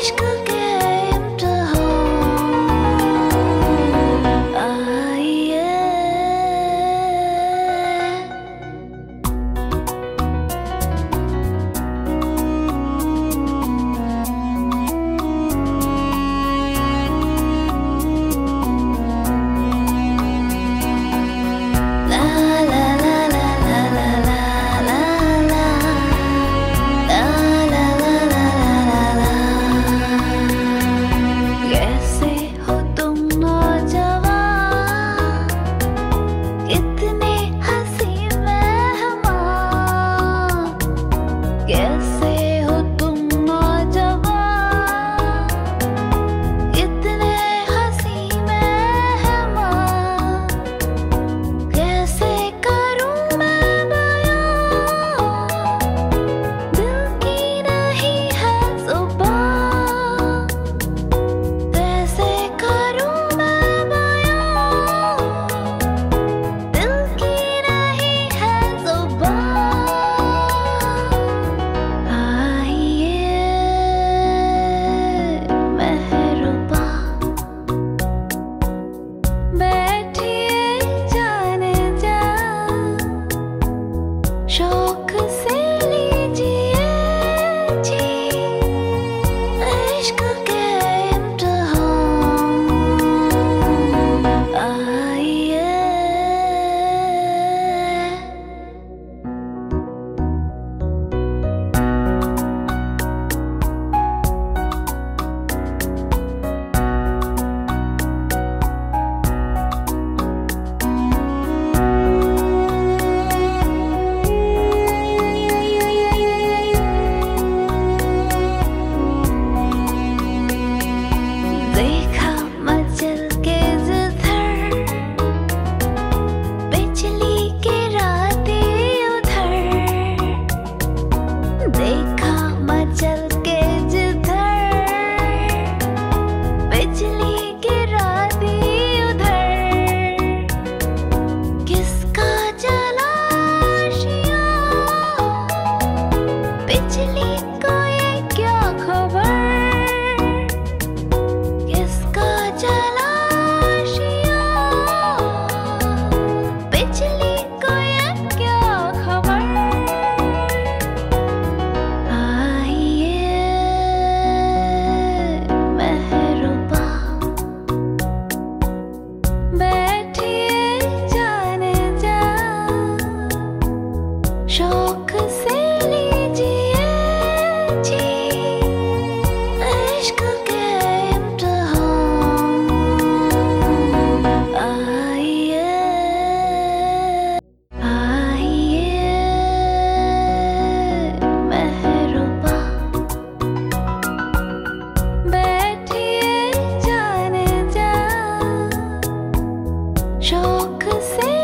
Мишка. little girl Joker say